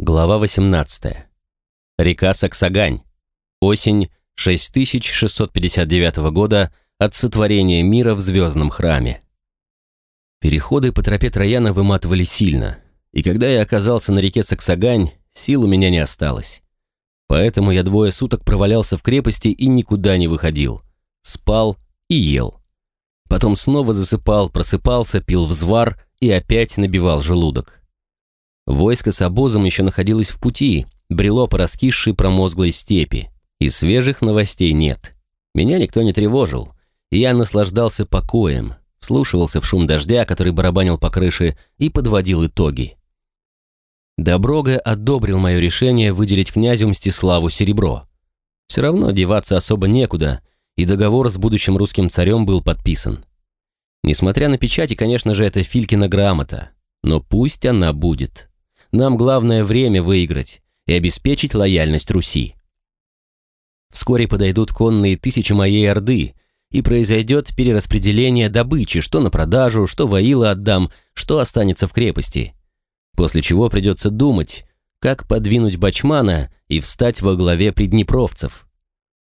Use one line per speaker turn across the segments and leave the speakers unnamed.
Глава 18. Река Саксагань. Осень 6659 года от сотворения мира в звездном храме. Переходы по тропе Трояна выматывали сильно, и когда я оказался на реке Саксагань, сил у меня не осталось. Поэтому я двое суток провалялся в крепости и никуда не выходил. Спал и ел. Потом снова засыпал, просыпался, пил взвар и опять набивал желудок. Войско с обозом еще находилось в пути, брело по раскисшей промозглой степи, и свежих новостей нет. Меня никто не тревожил, я наслаждался покоем, вслушивался в шум дождя, который барабанил по крыше, и подводил итоги. Доброга одобрил мое решение выделить князю Мстиславу серебро. Все равно деваться особо некуда, и договор с будущим русским царем был подписан. Несмотря на печати, конечно же, это Филькина грамота, но пусть она будет. Нам главное время выиграть и обеспечить лояльность Руси. Вскоре подойдут конные тысячи моей Орды, и произойдет перераспределение добычи, что на продажу, что воила отдам, что останется в крепости. После чего придется думать, как подвинуть Бачмана и встать во главе приднепровцев.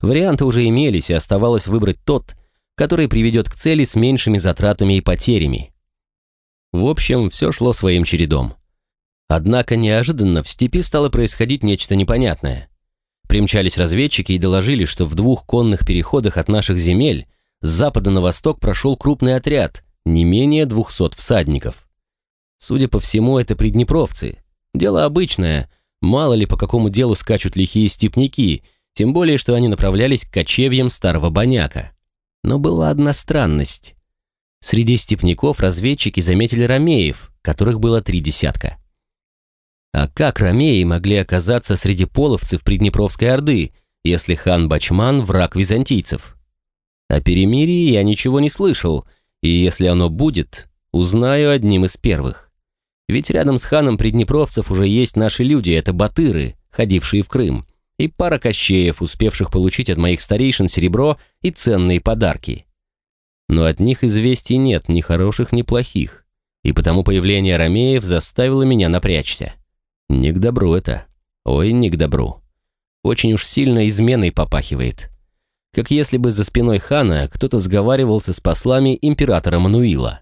Варианты уже имелись, и оставалось выбрать тот, который приведет к цели с меньшими затратами и потерями. В общем, все шло своим чередом. Однако неожиданно в степи стало происходить нечто непонятное. Примчались разведчики и доложили, что в двух конных переходах от наших земель с запада на восток прошел крупный отряд, не менее двухсот всадников. Судя по всему, это приднепровцы. Дело обычное, мало ли по какому делу скачут лихие степняки, тем более, что они направлялись к кочевьям старого Боняка. Но была одна странность. Среди степняков разведчики заметили ромеев, которых было три десятка. А как ромеи могли оказаться среди половцев Приднепровской Орды, если хан Бачман – враг византийцев? О перемирии я ничего не слышал, и если оно будет, узнаю одним из первых. Ведь рядом с ханом Приднепровцев уже есть наши люди, это батыры, ходившие в Крым, и пара кощеев, успевших получить от моих старейшин серебро и ценные подарки. Но от них известий нет ни хороших, ни плохих, и потому появление ромеев заставило меня напрячься. Не к добру это. Ой, не к добру. Очень уж сильно изменой попахивает. Как если бы за спиной хана кто-то сговаривался с послами императора Мануила.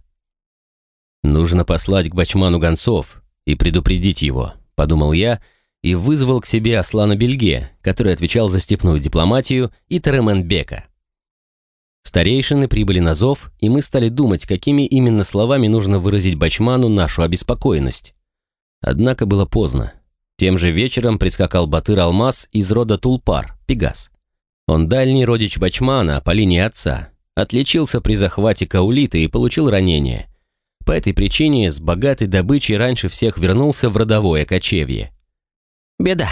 «Нужно послать к Бачману гонцов и предупредить его», — подумал я, и вызвал к себе Аслана Бельге, который отвечал за степную дипломатию, и Теременбека. Старейшины прибыли на зов, и мы стали думать, какими именно словами нужно выразить Бачману нашу обеспокоенность. Однако было поздно. Тем же вечером прискакал Батыр Алмаз из рода Тулпар, Пегас. Он дальний родич Бачмана по линии отца, отличился при захвате Каулиты и получил ранение. По этой причине с богатой добычей раньше всех вернулся в родовое кочевье. «Беда!»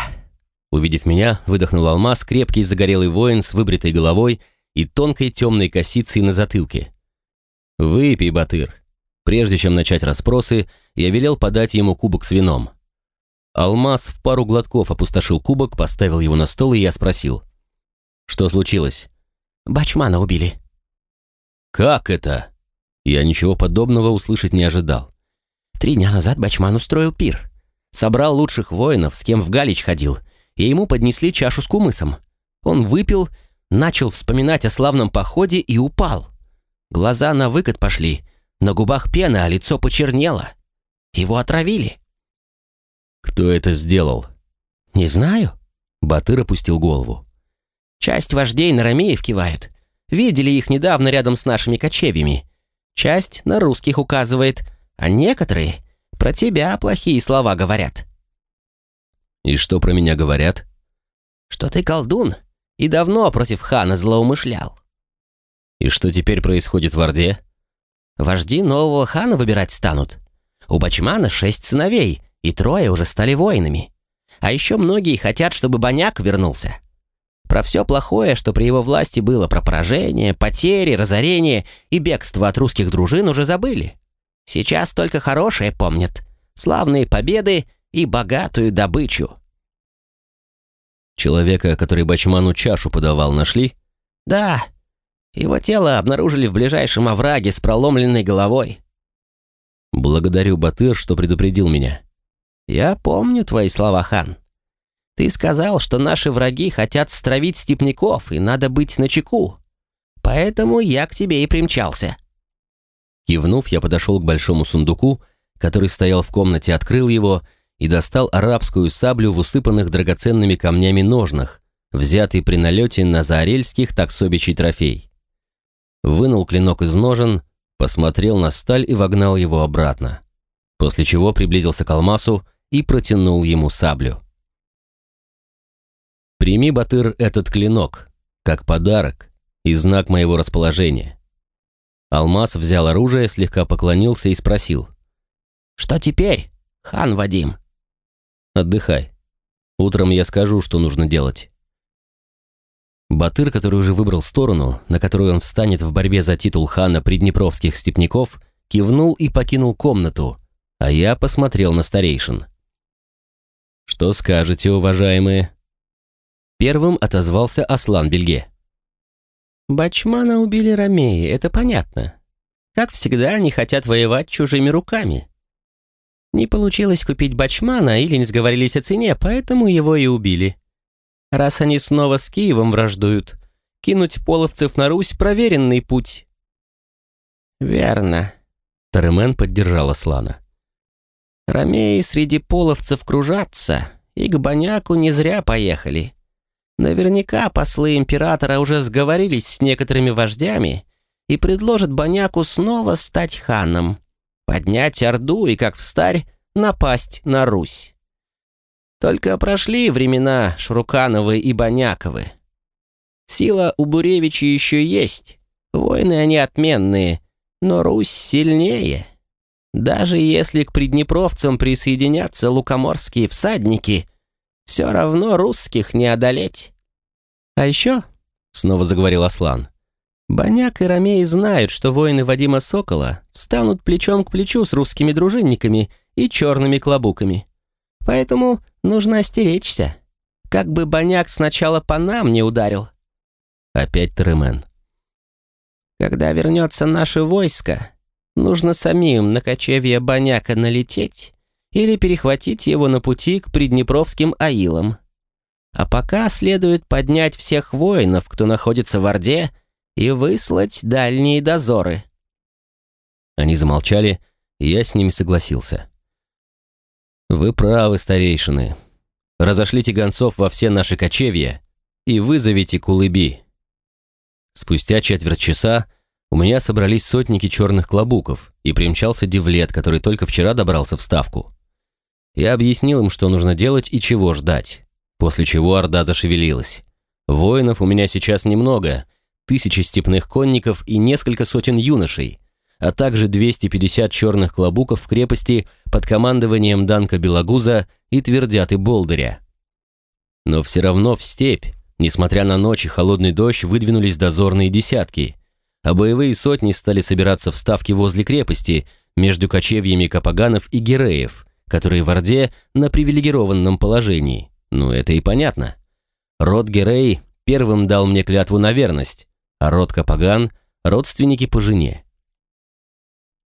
Увидев меня, выдохнул Алмаз, крепкий загорелый воин с выбритой головой и тонкой темной косицей на затылке. «Выпей, Батыр, Прежде чем начать расспросы, я велел подать ему кубок с вином. Алмаз в пару глотков опустошил кубок, поставил его на стол, и я спросил. «Что случилось?» «Бачмана убили». «Как это?» Я ничего подобного услышать не ожидал. Три дня назад Бачман устроил пир. Собрал лучших воинов, с кем в Галич ходил, и ему поднесли чашу с кумысом. Он выпил, начал вспоминать о славном походе и упал. Глаза на выкат пошли, на губах пена, а лицо почернело. Его отравили. Кто это сделал? Не знаю. Батыр опустил голову. Часть вождей на ромеев кивают. Видели их недавно рядом с нашими кочевьями. Часть на русских указывает, а некоторые про тебя плохие слова говорят. И что про меня говорят? Что ты колдун и давно против хана злоумышлял. И что теперь происходит в Орде? Вожди нового хана выбирать станут. У Бачмана шесть сыновей, и трое уже стали воинами. А еще многие хотят, чтобы Баняк вернулся. Про все плохое, что при его власти было, про поражение, потери, разорение и бегство от русских дружин уже забыли. Сейчас только хорошее помнят. Славные победы и богатую добычу. Человека, который Бачману чашу подавал, нашли? Да, его тело обнаружили в ближайшем овраге с проломленной головой. Благодарю, Батыр, что предупредил меня.
«Я помню твои слова, хан. Ты сказал, что наши враги хотят стравить степняков, и надо быть начеку. Поэтому я к тебе и примчался».
Кивнув, я подошел к большому сундуку, который стоял в комнате, открыл его и достал арабскую саблю в усыпанных драгоценными камнями ножнах, взятый при налете на заорельских таксобичий трофей. Вынул клинок из ножен, посмотрел на сталь и вогнал его обратно, после чего приблизился к алмасу и протянул ему саблю. «Прими, Батыр, этот клинок, как подарок и знак моего расположения». Алмаз взял оружие, слегка поклонился и спросил.
«Что теперь, хан Вадим?»
«Отдыхай. Утром я скажу, что нужно делать». Батыр, который уже выбрал сторону, на которую он встанет в борьбе за титул хана приднепровских степняков, кивнул и покинул комнату, а я посмотрел на старейшин. «Что скажете, уважаемые?» Первым отозвался Аслан Бельге.
Бачмана убили ромеи, это понятно. Как всегда, они хотят воевать чужими руками. Не получилось купить Бачмана или не сговорились о цене, поэтому его и убили. Раз они снова с Киевом враждуют, кинуть половцев на Русь – проверенный путь. Верно.
Таремен поддержал Аслана.
Ромеи среди половцев кружатся, и к Баняку не зря поехали. Наверняка послы императора уже сговорились с некоторыми вождями и предложат Баняку снова стать ханом, поднять Орду и, как в старь, напасть на Русь. Только прошли времена Шрукановы и Баняковы. Сила у Буревича еще есть, воины они отменные, но Русь сильнее. Даже если к приднепровцам присоединятся лукоморские всадники, все равно русских не одолеть. А еще, — снова заговорил Аслан, — Баняк и Ромей знают, что воины Вадима Сокола станут плечом к плечу с русскими дружинниками и черными клобуками. Поэтому нужно остеречься. Как бы Баняк сначала по нам не ударил.
Опять Теремен.
Когда вернется наше войско, нужно самим на кочевье Баняка налететь или перехватить его на пути к приднепровским аилам. А пока следует поднять всех воинов, кто находится в Орде, и выслать дальние дозоры».
Они замолчали, и я с ними согласился. «Вы правы, старейшины. Разошлите гонцов во все наши кочевья и вызовите кулыби». Спустя четверть часа у меня собрались сотники черных клобуков, и примчался Девлет, который только вчера добрался в Ставку. Я объяснил им, что нужно делать и чего ждать, после чего Орда зашевелилась. Воинов у меня сейчас немного, тысячи степных конников и несколько сотен юношей, а также 250 черных клобуков в крепости под командованием Данка Белогуза и Твердяты Болдыря. Но все равно в степь, несмотря на ночь и холодный дождь, выдвинулись дозорные десятки, а боевые сотни стали собираться в ставке возле крепости между кочевьями Капаганов и Гереев – которые в Орде на привилегированном положении. Ну, это и понятно. Род Герей первым дал мне клятву на верность, а род Капаган – родственники по жене.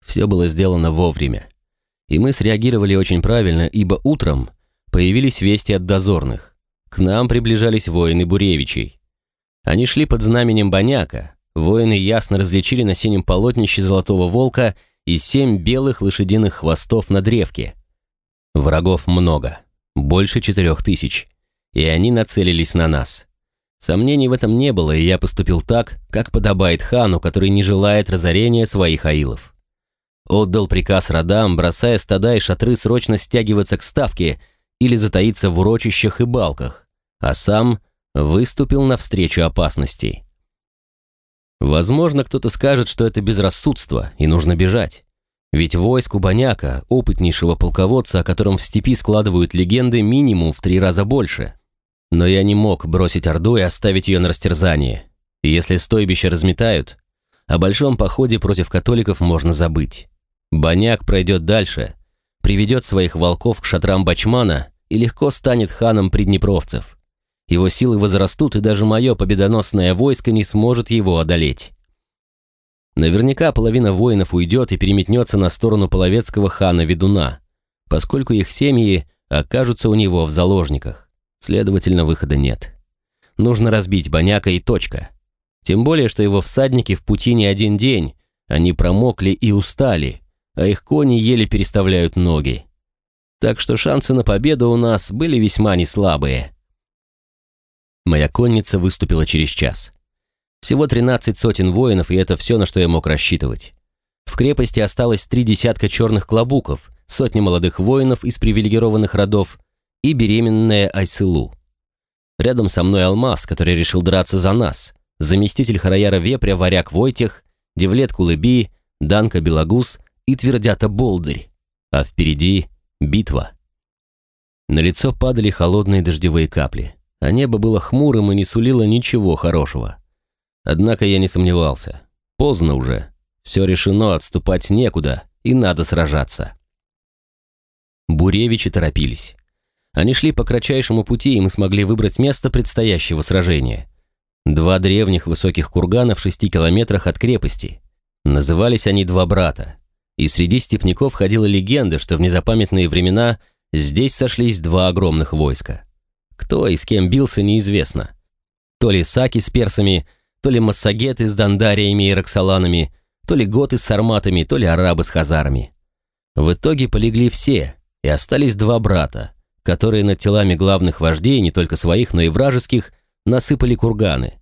Все было сделано вовремя. И мы среагировали очень правильно, ибо утром появились вести от дозорных. К нам приближались воины Буревичей. Они шли под знаменем Боняка. Воины ясно различили на синем полотнище золотого волка и семь белых лошадиных хвостов на древке – Врагов много, больше четырех тысяч, и они нацелились на нас. Сомнений в этом не было, и я поступил так, как подобает хану, который не желает разорения своих аилов. Отдал приказ родам, бросая стада и шатры срочно стягиваться к ставке или затаиться в урочищах и балках, а сам выступил навстречу опасности. Возможно, кто-то скажет, что это безрассудство, и нужно бежать. Ведь войск Баняка, опытнейшего полководца, о котором в степи складывают легенды, минимум в три раза больше. Но я не мог бросить Орду и оставить ее на растерзание. Если стойбище разметают, о большом походе против католиков можно забыть. Баняк пройдет дальше, приведет своих волков к шатрам Бачмана и легко станет ханом приднепровцев. Его силы возрастут, и даже мое победоносное войско не сможет его одолеть. Наверняка половина воинов уйдет и переметнется на сторону половецкого хана Ведуна. поскольку их семьи окажутся у него в заложниках. Следовательно, выхода нет. Нужно разбить Боняка и точка. Тем более, что его всадники в пути не один день, они промокли и устали, а их кони еле переставляют ноги. Так что шансы на победу у нас были весьма неслабые. Моя конница выступила через час. Всего 13 сотен воинов, и это все, на что я мог рассчитывать. В крепости осталось три десятка черных клобуков, сотни молодых воинов из привилегированных родов и беременная Айсылу. Рядом со мной Алмаз, который решил драться за нас, заместитель Хараяра Вепря, варяг Войтех, Девлет Кулыби, Данка Белогус и Твердята Болдырь. А впереди битва. На лицо падали холодные дождевые капли, а небо было хмурым и не сулило ничего хорошего. Однако я не сомневался. Поздно уже. Все решено, отступать некуда, и надо сражаться. Буревичи торопились. Они шли по кратчайшему пути, и мы смогли выбрать место предстоящего сражения. Два древних высоких кургана в шести километрах от крепости. Назывались они «Два брата». И среди степняков ходила легенда, что в незапамятные времена здесь сошлись два огромных войска. Кто и с кем бился, неизвестно. То ли саки с персами, то ли массагеты с дандариями и роксоланами, то ли готы с сарматами, то ли арабы с хазарами. В итоге полегли все, и остались два брата, которые над телами главных вождей, не только своих, но и вражеских, насыпали курганы.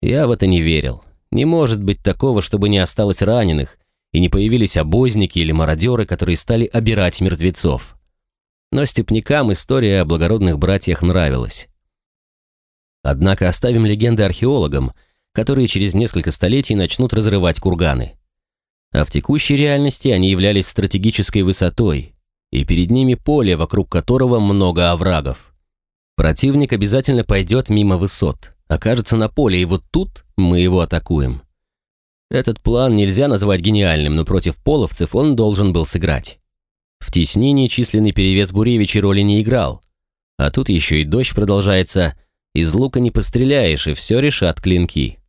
Я в это не верил. Не может быть такого, чтобы не осталось раненых, и не появились обозники или мародеры, которые стали обирать мертвецов. Но степнякам история о благородных братьях нравилась. Однако оставим легенды археологам, которые через несколько столетий начнут разрывать курганы. А в текущей реальности они являлись стратегической высотой, и перед ними поле, вокруг которого много оврагов. Противник обязательно пойдет мимо высот, окажется на поле, и вот тут мы его атакуем. Этот план нельзя назвать гениальным, но против половцев он должен был сыграть. В теснении численный перевес Буревича роли не играл, а тут еще и дождь продолжается, из лука не постреляешь, и все решат клинки.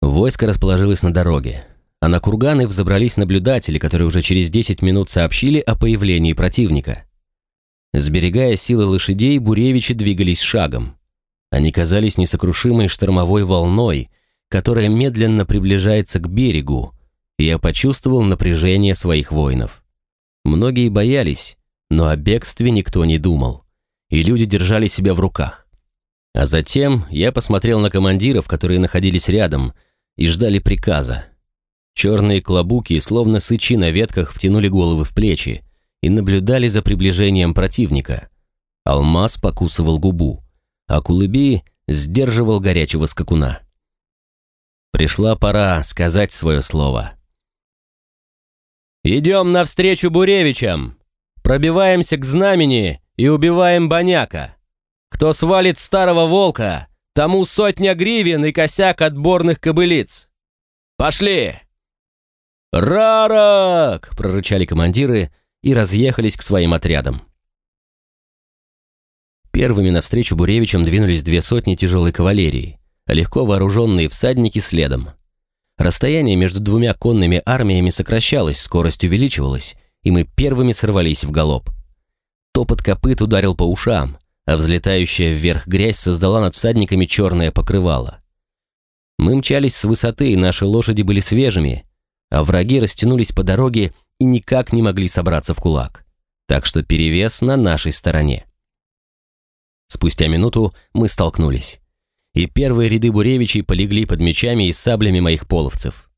Войско расположилось на дороге а на курганы взобрались наблюдатели, которые уже через 10 минут сообщили о появлении противника. Сберегая силы лошадей, буревичи двигались шагом. Они казались несокрушимой штормовой волной, которая медленно приближается к берегу, и я почувствовал напряжение своих воинов. Многие боялись, но о бегстве никто не думал, и люди держали себя в руках. А затем я посмотрел на командиров, которые находились рядом, и ждали приказа. Черные клобуки, словно сычи на ветках, втянули головы в плечи и наблюдали за приближением противника. Алмаз покусывал губу, а Кулыби сдерживал горячего скакуна. Пришла пора сказать свое слово. «Идем навстречу Буревичам! Пробиваемся к знамени и убиваем Боняка! Кто свалит старого волка, тому сотня гривен и косяк отборных кобылиц! Пошли!» «Рарак!» – прорычали командиры и разъехались к своим отрядам. Первыми навстречу Буревичам двинулись две сотни тяжелой кавалерии, легко вооруженные всадники следом. Расстояние между двумя конными армиями сокращалось, скорость увеличивалась, и мы первыми сорвались в галоп. Топот копыт ударил по ушам, а взлетающая вверх грязь создала над всадниками черное покрывало. Мы мчались с высоты, и наши лошади были свежими, а враги растянулись по дороге и никак не могли собраться в кулак. Так что перевес на нашей стороне. Спустя минуту мы столкнулись. И первые ряды буревичей полегли под мечами и саблями моих половцев.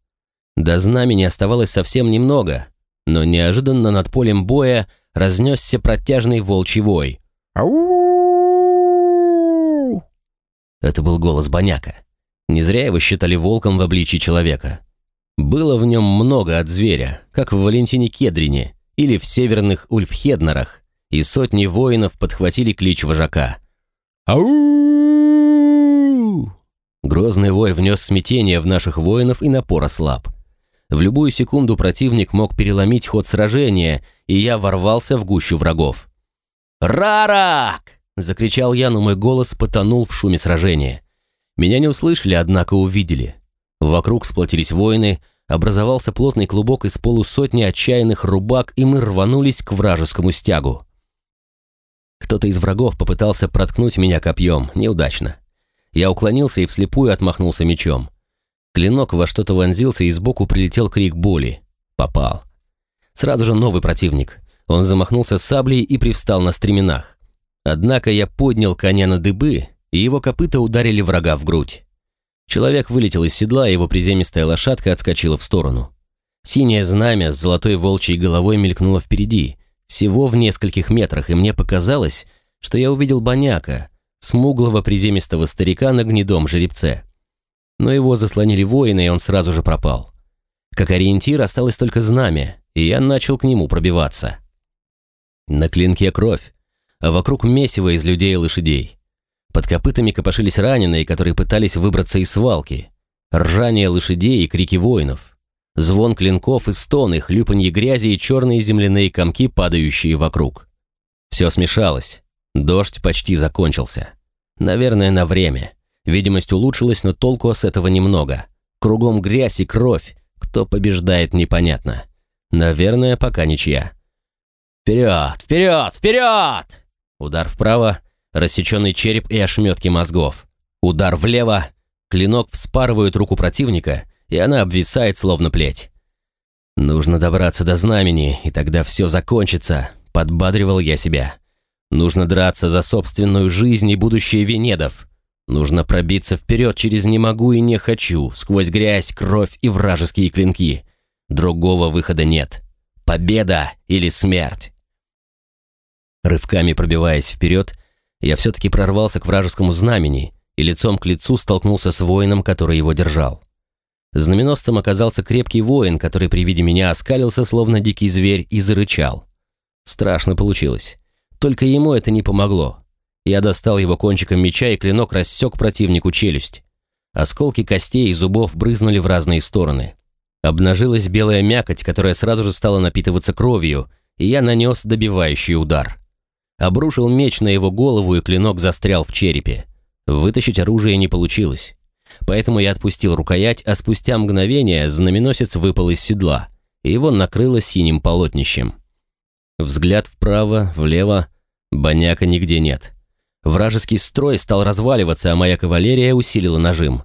До знамени оставалось совсем немного, но неожиданно над полем боя разнесся протяжный волчий вой. Это был голос Боняка. Не зря его считали волком в обличии человека. Было в нем много от зверя, как в Валентине Кедрине или в северных Ульфхеднерах, и сотни воинов подхватили клич вожака. «Ау!» Грозный вой внес смятение в наших воинов и напор ослаб. В любую секунду противник мог переломить ход сражения, и я ворвался в гущу врагов. «Рарак!» — закричал я, но мой голос потонул в шуме сражения. Меня не услышали, однако увидели. Вокруг сплотились воины, образовался плотный клубок из полусотни отчаянных рубак, и мы рванулись к вражескому стягу. Кто-то из врагов попытался проткнуть меня копьем, неудачно. Я уклонился и вслепую отмахнулся мечом. Клинок во что-то вонзился, и сбоку прилетел крик боли. Попал. Сразу же новый противник. Он замахнулся саблей и привстал на стременах. Однако я поднял коня на дыбы, и его копыта ударили врага в грудь. Человек вылетел из седла, и его приземистая лошадка отскочила в сторону. Синее знамя с золотой волчьей головой мелькнуло впереди, всего в нескольких метрах, и мне показалось, что я увидел боняка, смуглого приземистого старика на гнедом жеребце. Но его заслонили воины, и он сразу же пропал. Как ориентир осталось только знамя, и я начал к нему пробиваться. На клинке кровь, а вокруг месиво из людей и лошадей. Под копытами копошились раненые, которые пытались выбраться из свалки. Ржание лошадей и крики воинов. Звон клинков и стоны, хлюпанье грязи и черные земляные комки, падающие вокруг. Все смешалось. Дождь почти закончился. Наверное, на время. Видимость улучшилась, но толку с этого немного. Кругом грязь и кровь. Кто побеждает, непонятно. Наверное, пока ничья. «Вперед! Вперед! Вперед!» Удар вправо, рассеченный череп и ошметки мозгов. Удар влево, клинок вспарывает руку противника, и она обвисает, словно плеть. «Нужно добраться до знамени, и тогда все закончится», — подбадривал я себя. «Нужно драться за собственную жизнь и будущее Венедов. Нужно пробиться вперед через «не могу» и «не хочу», сквозь грязь, кровь и вражеские клинки. Другого выхода нет. Победа или смерть». Рывками пробиваясь вперед, я все-таки прорвался к вражескому знамени и лицом к лицу столкнулся с воином, который его держал. Знаменосцем оказался крепкий воин, который при виде меня оскалился, словно дикий зверь, и зарычал. Страшно получилось. Только ему это не помогло. Я достал его кончиком меча, и клинок рассек противнику челюсть. Осколки костей и зубов брызнули в разные стороны. Обнажилась белая мякоть, которая сразу же стала напитываться кровью, и я нанес добивающий удар. Обрушил меч на его голову, и клинок застрял в черепе. Вытащить оружие не получилось. Поэтому я отпустил рукоять, а спустя мгновение знаменосец выпал из седла, и его накрыло синим полотнищем. Взгляд вправо, влево, баняка нигде нет. Вражеский строй стал разваливаться, а моя кавалерия усилила нажим.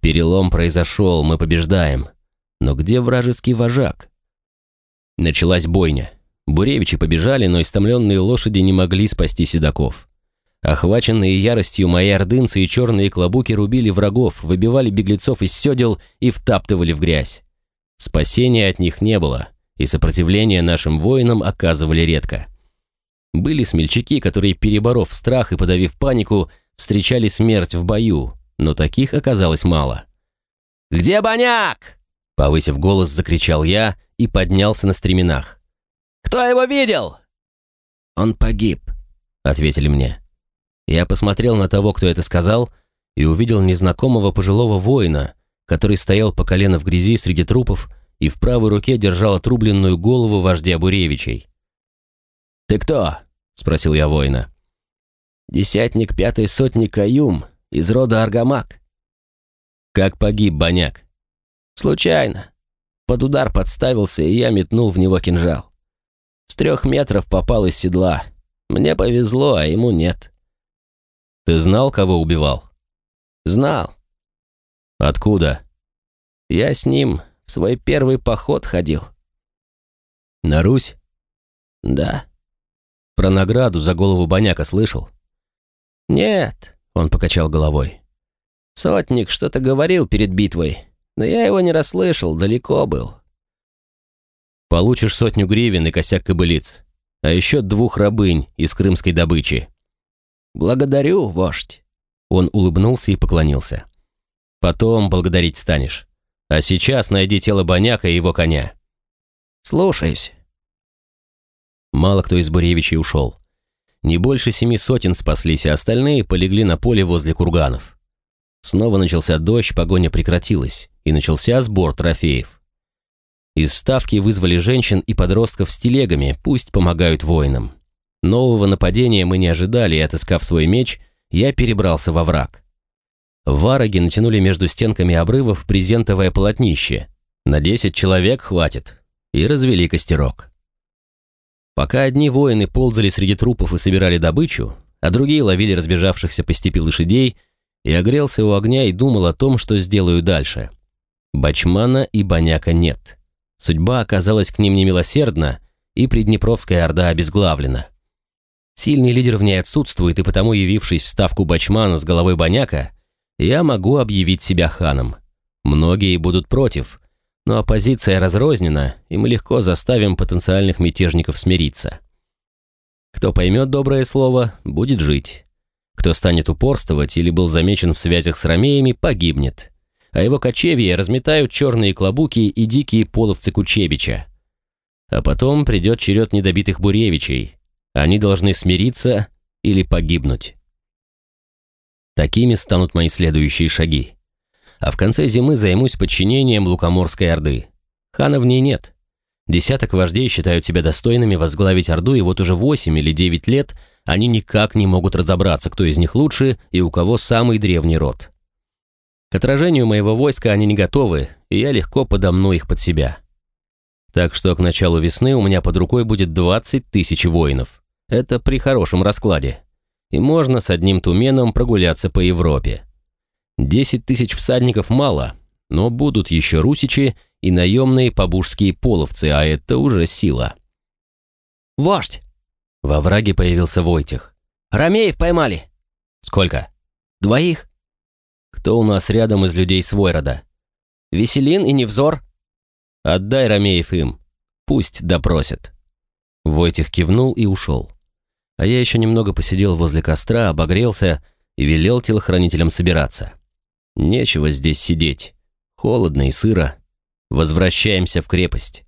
Перелом произошел, мы побеждаем. Но где вражеский вожак? Началась бойня. Буревичи побежали, но истомленные лошади не могли спасти седаков. Охваченные яростью мои ордынцы и черные клобуки рубили врагов, выбивали беглецов из седел и втаптывали в грязь. Спасения от них не было, и сопротивление нашим воинам оказывали редко. Были смельчаки, которые, переборов страх и подавив панику, встречали смерть в бою, но таких оказалось мало. «Где Боняк?» Повысив голос, закричал я и поднялся на стременах. Кто его видел?»
«Он погиб», — ответили мне.
Я посмотрел на того, кто это сказал, и увидел незнакомого пожилого воина, который стоял по колено в грязи среди трупов и в правой руке держал отрубленную голову вождя Буревичей. «Ты кто?» — спросил я воина.
«Десятник пятой сотни Каюм из рода Аргамак».
«Как погиб Боняк?»
«Случайно. Под удар подставился, и я метнул в него кинжал. С трех метров попал из седла. Мне повезло, а ему нет.
Ты знал, кого убивал?
Знал.
Откуда?
Я с ним в свой первый поход ходил.
На Русь?
Да.
Про награду за голову Боняка слышал?
Нет, он покачал головой. Сотник что-то говорил перед битвой, но я его не расслышал, далеко был.
Получишь сотню гривен и косяк кобылиц, а еще двух рабынь из крымской добычи».
«Благодарю, вождь».
Он улыбнулся и поклонился. «Потом благодарить станешь. А сейчас найди тело Боняка и его коня».
«Слушаюсь».
Мало кто из Буревичей ушел. Не больше семи сотен спаслись, а остальные полегли на поле возле курганов. Снова начался дождь, погоня прекратилась, и начался сбор трофеев. Из ставки вызвали женщин и подростков с телегами, пусть помогают воинам. Нового нападения мы не ожидали, и, отыскав свой меч, я перебрался во враг. Вараги натянули между стенками обрывов брезентовое полотнище. На десять человек хватит. И развели костерок. Пока одни воины ползали среди трупов и собирали добычу, а другие ловили разбежавшихся по степи лошадей, я огрелся у огня и думал о том, что сделаю дальше. Бачмана и Баняка нет. Судьба оказалась к ним немилосердна, и Приднепровская Орда обезглавлена. Сильный лидер в ней отсутствует, и потому, явившись в ставку Бачмана с головой Баняка, я могу объявить себя ханом. Многие будут против, но оппозиция разрознена, и мы легко заставим потенциальных мятежников смириться. Кто поймет доброе слово, будет жить. Кто станет упорствовать или был замечен в связях с ромеями, погибнет. А его кочевье разметают черные клобуки и дикие половцы Кучебича. А потом придет черед недобитых Буревичей. Они должны смириться или погибнуть. Такими станут мои следующие шаги. А в конце зимы займусь подчинением Лукоморской Орды. Хана в ней нет. Десяток вождей считают себя достойными возглавить Орду, и вот уже восемь или девять лет они никак не могут разобраться, кто из них лучше и у кого самый древний род. К отражению моего войска они не готовы, и я легко подомну их под себя. Так что к началу весны у меня под рукой будет 20 тысяч воинов. Это при хорошем раскладе. И можно с одним туменом прогуляться по Европе. 10 тысяч всадников мало, но будут еще русичи и наемные побужские половцы, а это уже сила.
«Вождь!»
Во враге появился Войтих.
«Ромеев поймали!»
«Сколько?»
«Двоих».
«Кто у нас рядом из людей свой рода?»
«Веселин и Невзор».
«Отдай Ромеев им. Пусть допросят». Войтих кивнул и ушел. А я еще немного посидел возле костра, обогрелся и велел телохранителям собираться. Нечего здесь сидеть. Холодно и сыро. Возвращаемся в крепость.